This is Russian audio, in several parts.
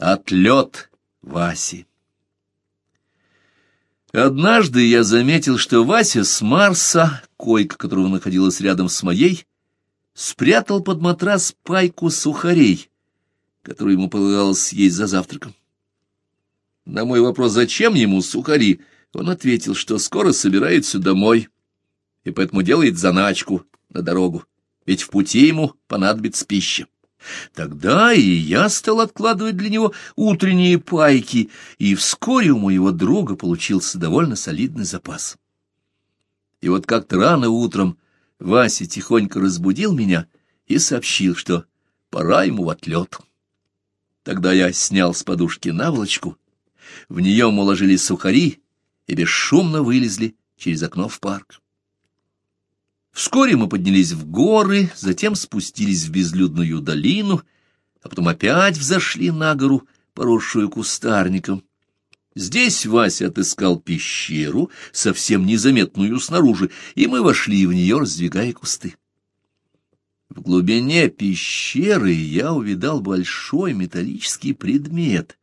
Отлет Васи. Однажды я заметил, что Вася с Марса, койка которого находилась рядом с моей, спрятал под матрас пайку сухарей, которую ему полагалось съесть за завтраком. На мой вопрос, зачем ему сухари, он ответил, что скоро собирается домой, и поэтому делает заначку на дорогу, ведь в пути ему понадобится пища. Тогда и я стал откладывать для него утренние пайки, и вскоре у моего друга получился довольно солидный запас. И вот как-то рано утром Вася тихонько разбудил меня и сообщил, что пора ему в отлет. Тогда я снял с подушки наволочку, в нее уложили сухари и бесшумно вылезли через окно в парк. Вскоре мы поднялись в горы, затем спустились в безлюдную долину, а потом опять взошли на гору, поросшую кустарником. Здесь Вася отыскал пещеру, совсем незаметную снаружи, и мы вошли в нее, раздвигая кусты. В глубине пещеры я увидал большой металлический предмет.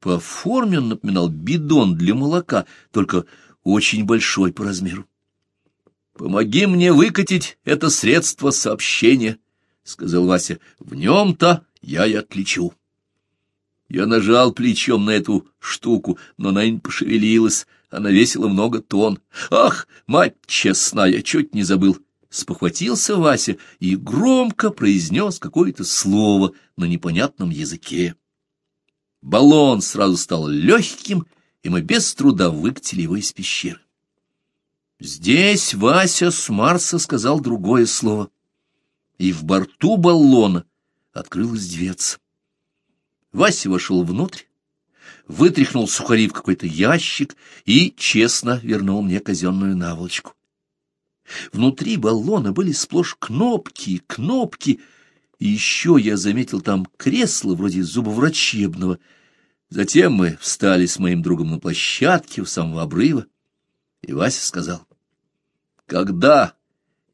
По форме он напоминал бидон для молока, только очень большой по размеру. «Помоги мне выкатить это средство сообщения», — сказал Вася. «В нем-то я и отличу». Я нажал плечом на эту штуку, но она не пошевелилась, она весила много тонн. «Ах, мать честная, чуть не забыл!» Спохватился Вася и громко произнес какое-то слово на непонятном языке. Баллон сразу стал легким, и мы без труда выкатили его из пещеры. Здесь Вася с Марса сказал другое слово, и в борту баллона открылась дверца. Вася вошел внутрь, вытряхнул сухари в какой-то ящик и честно вернул мне казенную наволочку. Внутри баллона были сплошь кнопки, кнопки, и еще я заметил там кресло вроде зубоврачебного. Затем мы встали с моим другом на площадке у самого обрыва, и Вася сказал, когда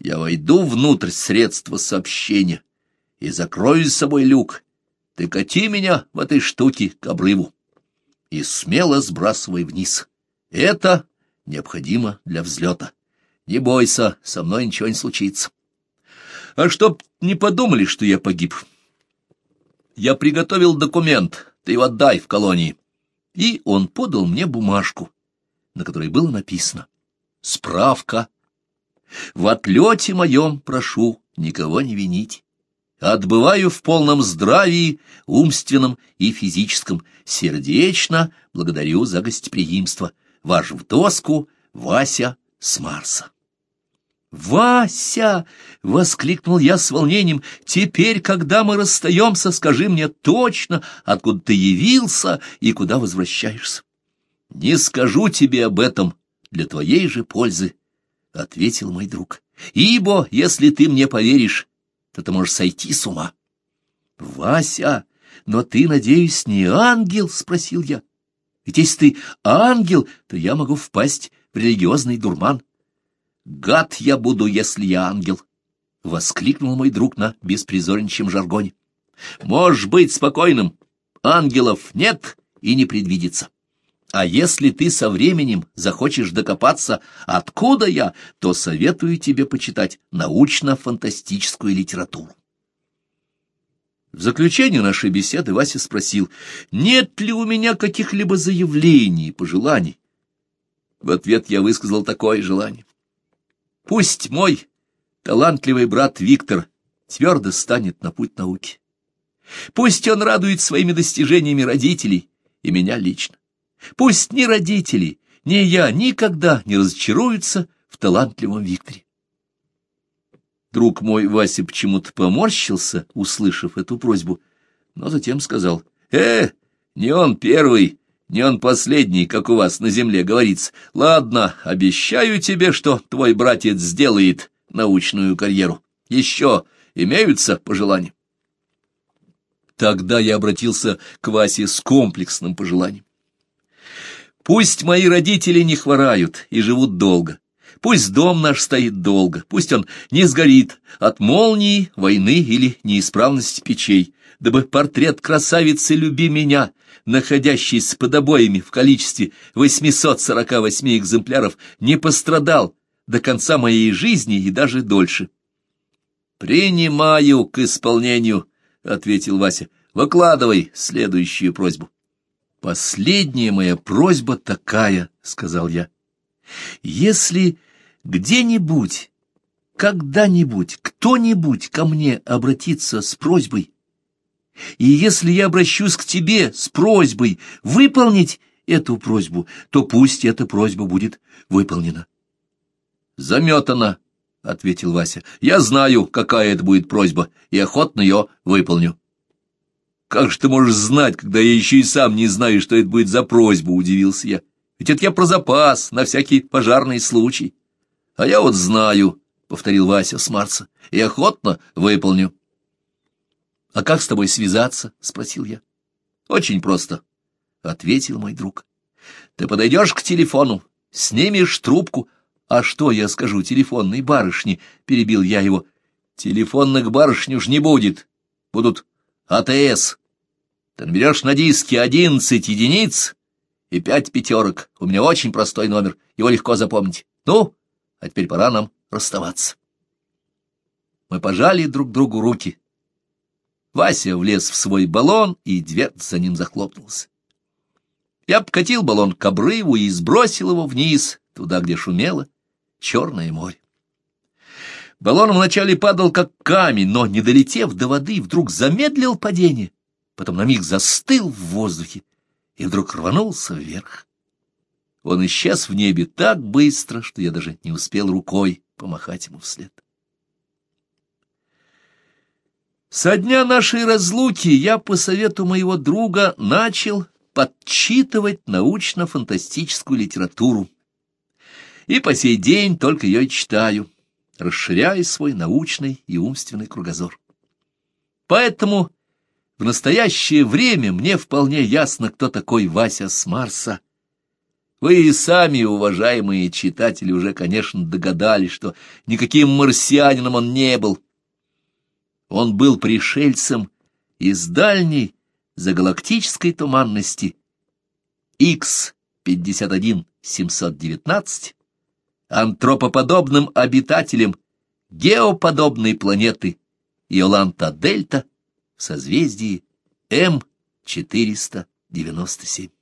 я войду внутрь средства сообщения и закрою с собой люк, ты кати меня в этой штуке к обрыву и смело сбрасывай вниз. Это необходимо для взлета. Не бойся, со мной ничего не случится. А чтоб не подумали, что я погиб. Я приготовил документ, ты его отдай в колонии. И он подал мне бумажку, на которой было написано «Справка в отлете моем прошу никого не винить. Отбываю в полном здравии, умственном и физическом. Сердечно благодарю за гостеприимство. Ваш в доску Вася с Марса. «Вася!» — воскликнул я с волнением. «Теперь, когда мы расстаемся, скажи мне точно, откуда ты явился и куда возвращаешься». «Не скажу тебе об этом для твоей же пользы», — ответил мой друг. — Ибо, если ты мне поверишь, то ты можешь сойти с ума. — Вася, но ты, надеюсь, не ангел? — спросил я. — Ведь если ты ангел, то я могу впасть в религиозный дурман. — Гад я буду, если я ангел! — воскликнул мой друг на беспризорничьем жаргоне. — Можешь быть спокойным. Ангелов нет и не предвидится. А если ты со временем захочешь докопаться, откуда я, то советую тебе почитать научно-фантастическую литературу. В заключение нашей беседы Вася спросил, нет ли у меня каких-либо заявлений, пожеланий. В ответ я высказал такое желание. Пусть мой талантливый брат Виктор твердо станет на путь науки. Пусть он радует своими достижениями родителей и меня лично. Пусть ни родители, ни я никогда не разочаруются в талантливом Викторе. Друг мой Вася почему-то поморщился, услышав эту просьбу, но затем сказал, «Э, не он первый, не он последний, как у вас на земле говорится. Ладно, обещаю тебе, что твой братец сделает научную карьеру. Еще имеются пожелания?» Тогда я обратился к Васе с комплексным пожеланием. Пусть мои родители не хворают и живут долго. Пусть дом наш стоит долго, пусть он не сгорит от молнии, войны или неисправности печей. дабы портрет красавицы «Люби меня», находящийся под обоями в количестве 848 экземпляров, не пострадал до конца моей жизни и даже дольше. «Принимаю к исполнению», — ответил Вася. «Выкладывай следующую просьбу». «Последняя моя просьба такая», — сказал я. «Если где-нибудь, когда-нибудь, кто-нибудь ко мне обратится с просьбой, и если я обращусь к тебе с просьбой выполнить эту просьбу, то пусть эта просьба будет выполнена». «Заметана», — ответил Вася. «Я знаю, какая это будет просьба, и охотно ее выполню». «Как же ты можешь знать, когда я еще и сам не знаю, что это будет за просьба?» — удивился я. «Ведь это я про запас, на всякий пожарный случай». «А я вот знаю», — повторил Вася с Марса, — «и охотно выполню». «А как с тобой связаться?» — спросил я. «Очень просто», — ответил мой друг. «Ты подойдешь к телефону, снимешь трубку, «А что я скажу телефонной барышне?» — перебил я его. «Телефонных барышни уж не будет. Будут АТС. Ты наберешь на диске одиннадцать единиц и пять пятерок. У меня очень простой номер, его легко запомнить. Ну, а теперь пора нам расставаться». Мы пожали друг другу руки. Вася влез в свой баллон, и дверца за ним захлопнулась. Я обкатил баллон к обрыву и сбросил его вниз, туда, где шумело, Черное море. Баллон вначале падал как камень, но, не долетев до воды, вдруг замедлил падение, потом на миг застыл в воздухе и вдруг рванулся вверх. Он исчез в небе так быстро, что я даже не успел рукой помахать ему вслед. Со дня нашей разлуки я по совету моего друга начал подчитывать научно-фантастическую литературу, и по сей день только ее читаю, расширяя свой научный и умственный кругозор. Поэтому в настоящее время мне вполне ясно, кто такой Вася с Марса. Вы и сами, уважаемые читатели, уже, конечно, догадались, что никаким марсианином он не был. Он был пришельцем из дальней загалактической туманности X-51-719, антропоподобным обитателем геоподобной планеты Иоланта-Дельта в созвездии М497.